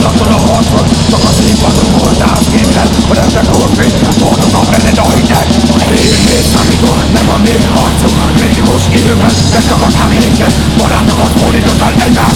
Feladtad a harcot Csak a színpadon voltál képzel A rendek korfény Boldog a benned a hideg Én még számítom, Nem a mi harcunk Kritikus időben Megtagadtál minket Barátokat fordítottál egymás